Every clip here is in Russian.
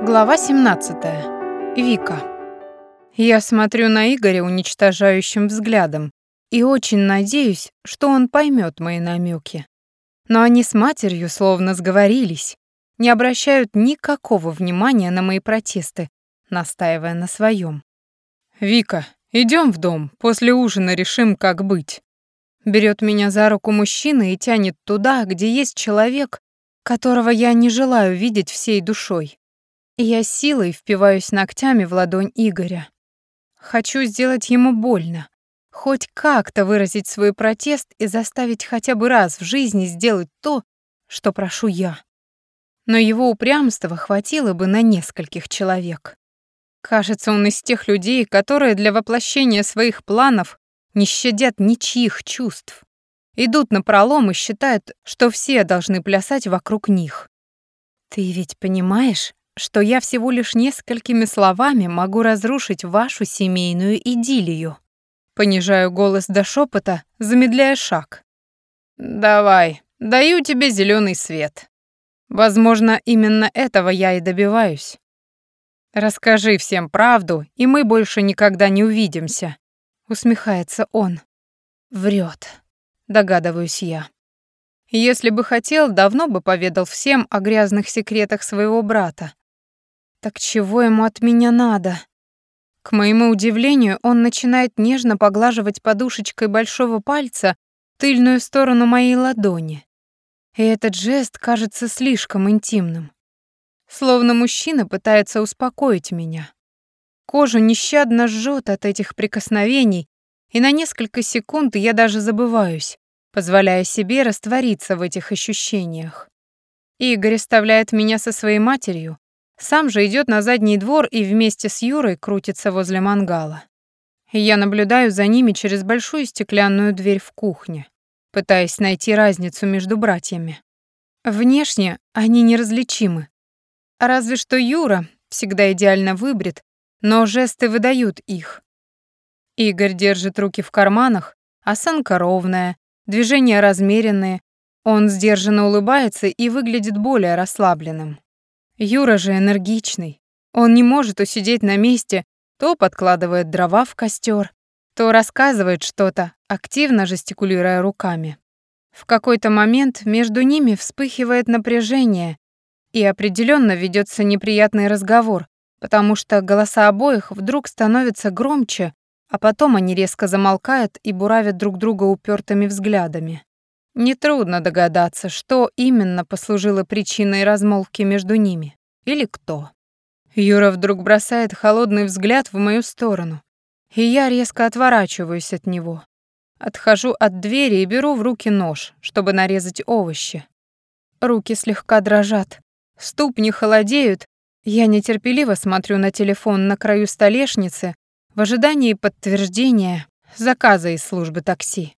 Глава 17. Вика. Я смотрю на Игоря уничтожающим взглядом и очень надеюсь, что он поймет мои намеки. Но они с матерью словно сговорились, не обращают никакого внимания на мои протесты, настаивая на своем. «Вика, идем в дом, после ужина решим, как быть». Берет меня за руку мужчина и тянет туда, где есть человек, которого я не желаю видеть всей душой. Я силой впиваюсь ногтями в ладонь Игоря. Хочу сделать ему больно, хоть как-то выразить свой протест и заставить хотя бы раз в жизни сделать то, что прошу я. Но его упрямства хватило бы на нескольких человек. Кажется, он из тех людей, которые для воплощения своих планов не щадят ничьих чувств. Идут на пролом и считают, что все должны плясать вокруг них. Ты ведь понимаешь, что я всего лишь несколькими словами могу разрушить вашу семейную идиллию? Понижаю голос до шепота, замедляя шаг. Давай, даю тебе зеленый свет. Возможно, именно этого я и добиваюсь. Расскажи всем правду, и мы больше никогда не увидимся. Усмехается он. Врет, догадываюсь я. Если бы хотел, давно бы поведал всем о грязных секретах своего брата. Так чего ему от меня надо? К моему удивлению, он начинает нежно поглаживать подушечкой большого пальца тыльную сторону моей ладони. И этот жест кажется слишком интимным. Словно мужчина пытается успокоить меня. Кожу нещадно жжет от этих прикосновений, и на несколько секунд я даже забываюсь, позволяя себе раствориться в этих ощущениях. Игорь оставляет меня со своей матерью, сам же идет на задний двор и вместе с Юрой крутится возле мангала. Я наблюдаю за ними через большую стеклянную дверь в кухне, пытаясь найти разницу между братьями. Внешне они неразличимы, Разве что Юра всегда идеально выбрит, но жесты выдают их. Игорь держит руки в карманах, осанка ровная, движения размеренные, он сдержанно улыбается и выглядит более расслабленным. Юра же энергичный. Он не может усидеть на месте, то подкладывает дрова в костер, то рассказывает что-то, активно жестикулируя руками. В какой-то момент между ними вспыхивает напряжение, и определенно ведется неприятный разговор, потому что голоса обоих вдруг становятся громче, а потом они резко замолкают и буравят друг друга упертыми взглядами. Нетрудно догадаться, что именно послужило причиной размолвки между ними. Или кто. Юра вдруг бросает холодный взгляд в мою сторону, и я резко отворачиваюсь от него. Отхожу от двери и беру в руки нож, чтобы нарезать овощи. Руки слегка дрожат, Ступни холодеют. Я нетерпеливо смотрю на телефон на краю столешницы в ожидании подтверждения заказа из службы такси.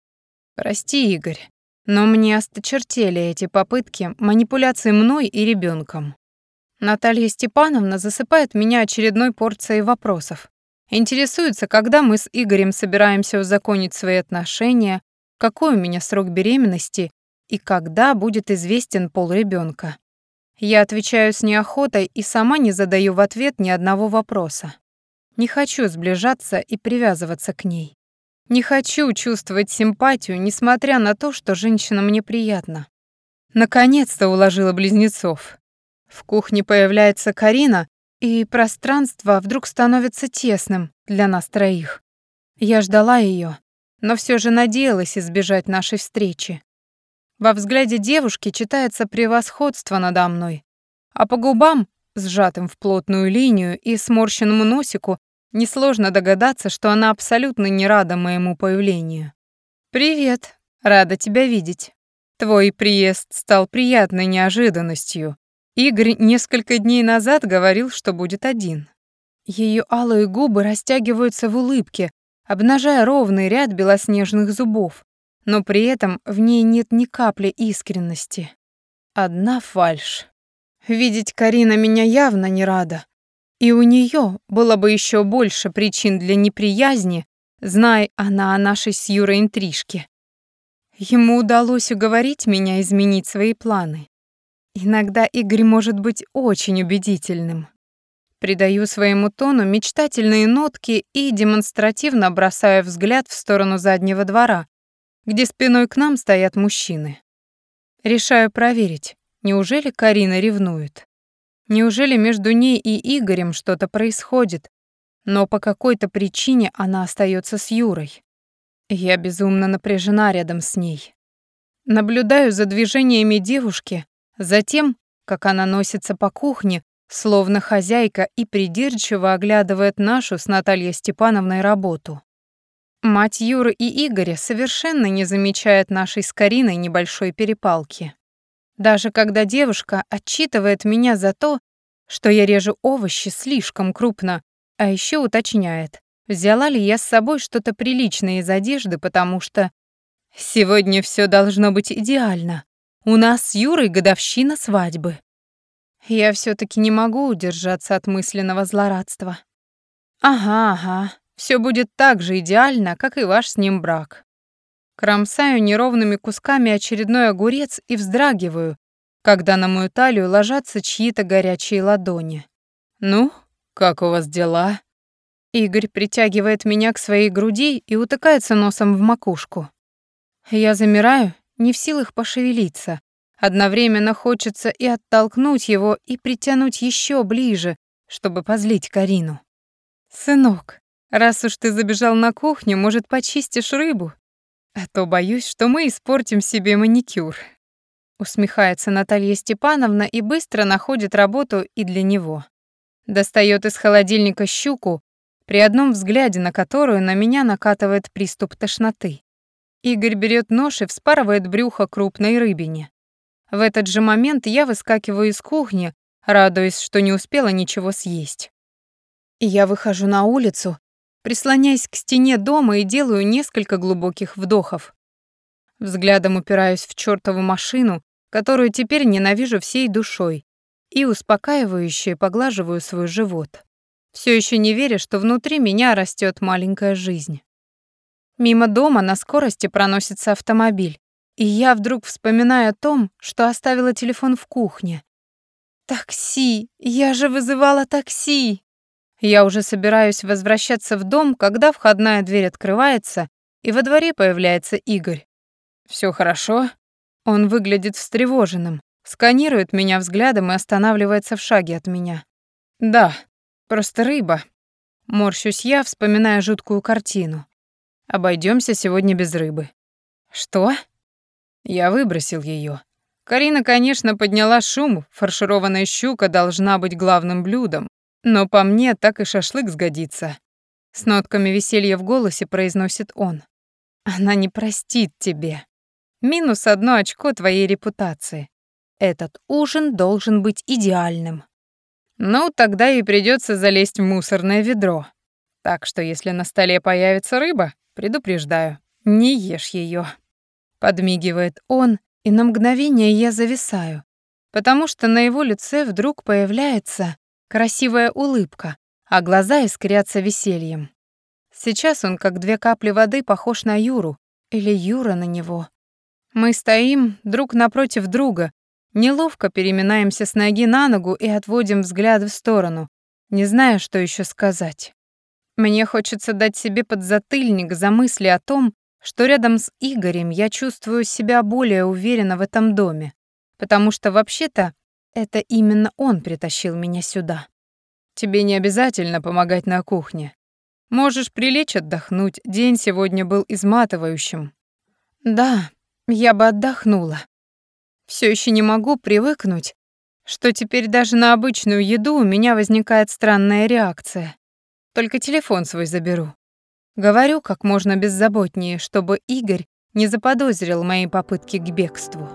Прости, Игорь, но мне осточертели эти попытки манипуляции мной и ребенком. Наталья Степановна засыпает меня очередной порцией вопросов. Интересуется, когда мы с Игорем собираемся узаконить свои отношения, какой у меня срок беременности и когда будет известен пол ребенка. Я отвечаю с неохотой и сама не задаю в ответ ни одного вопроса. Не хочу сближаться и привязываться к ней. Не хочу чувствовать симпатию, несмотря на то, что женщина мне приятна. Наконец-то уложила близнецов. В кухне появляется Карина, и пространство вдруг становится тесным для нас троих. Я ждала ее, но все же надеялась избежать нашей встречи. Во взгляде девушки читается превосходство надо мной, а по губам, сжатым в плотную линию и сморщенному носику, несложно догадаться, что она абсолютно не рада моему появлению. «Привет, рада тебя видеть. Твой приезд стал приятной неожиданностью. Игорь несколько дней назад говорил, что будет один». Ее алые губы растягиваются в улыбке, обнажая ровный ряд белоснежных зубов, но при этом в ней нет ни капли искренности. Одна фальшь. Видеть Карина меня явно не рада. И у нее было бы еще больше причин для неприязни, зная она о нашей с Юрой интрижке. Ему удалось уговорить меня изменить свои планы. Иногда Игорь может быть очень убедительным. Придаю своему тону мечтательные нотки и демонстративно бросаю взгляд в сторону заднего двора, где спиной к нам стоят мужчины. Решаю проверить, неужели Карина ревнует? Неужели между ней и Игорем что-то происходит, но по какой-то причине она остается с Юрой? Я безумно напряжена рядом с ней. Наблюдаю за движениями девушки, за тем, как она носится по кухне, словно хозяйка и придирчиво оглядывает нашу с Натальей Степановной работу. Мать Юры и Игоря совершенно не замечает нашей с Кариной небольшой перепалки. Даже когда девушка отчитывает меня за то, что я режу овощи слишком крупно, а еще уточняет, взяла ли я с собой что-то приличное из одежды, потому что сегодня все должно быть идеально. У нас с Юрой годовщина свадьбы. Я все таки не могу удержаться от мысленного злорадства. Ага, ага, все будет так же идеально, как и ваш с ним брак. Кромсаю неровными кусками очередной огурец и вздрагиваю, когда на мою талию ложатся чьи-то горячие ладони. «Ну, как у вас дела?» Игорь притягивает меня к своей груди и утыкается носом в макушку. Я замираю, не в силах пошевелиться. Одновременно хочется и оттолкнуть его, и притянуть еще ближе, чтобы позлить Карину. «Сынок, раз уж ты забежал на кухню, может, почистишь рыбу? А то боюсь, что мы испортим себе маникюр». Усмехается Наталья Степановна и быстро находит работу и для него. Достает из холодильника щуку, при одном взгляде на которую на меня накатывает приступ тошноты. Игорь берет нож и вспарывает брюхо крупной рыбине. В этот же момент я выскакиваю из кухни, радуясь, что не успела ничего съесть. Я выхожу на улицу, прислоняясь к стене дома и делаю несколько глубоких вдохов. Взглядом упираюсь в чёртову машину, которую теперь ненавижу всей душой, и успокаивающе поглаживаю свой живот, все еще не веря, что внутри меня растет маленькая жизнь. Мимо дома на скорости проносится автомобиль, и я вдруг вспоминаю о том, что оставила телефон в кухне. «Такси! Я же вызывала такси!» Я уже собираюсь возвращаться в дом, когда входная дверь открывается, и во дворе появляется Игорь. Все хорошо?» Он выглядит встревоженным, сканирует меня взглядом и останавливается в шаге от меня. «Да, просто рыба». Морщусь я, вспоминая жуткую картину. Обойдемся сегодня без рыбы. «Что?» Я выбросил ее. Карина, конечно, подняла шум, фаршированная щука должна быть главным блюдом, но по мне так и шашлык сгодится. С нотками веселья в голосе произносит он. Она не простит тебе. Минус одно очко твоей репутации. Этот ужин должен быть идеальным. Ну, тогда и придется залезть в мусорное ведро. Так что если на столе появится рыба, предупреждаю, не ешь ее. Подмигивает он, и на мгновение я зависаю, потому что на его лице вдруг появляется красивая улыбка, а глаза искрятся весельем. Сейчас он, как две капли воды, похож на Юру, или Юра на него. Мы стоим друг напротив друга, неловко переминаемся с ноги на ногу и отводим взгляд в сторону, не зная, что еще сказать. Мне хочется дать себе подзатыльник за мысли о том, что рядом с Игорем я чувствую себя более уверенно в этом доме, потому что вообще-то это именно он притащил меня сюда. Тебе не обязательно помогать на кухне. Можешь прилечь отдохнуть, день сегодня был изматывающим. Да, я бы отдохнула. Все еще не могу привыкнуть, что теперь даже на обычную еду у меня возникает странная реакция. Только телефон свой заберу. Говорю как можно беззаботнее, чтобы Игорь не заподозрил мои попытки к бегству.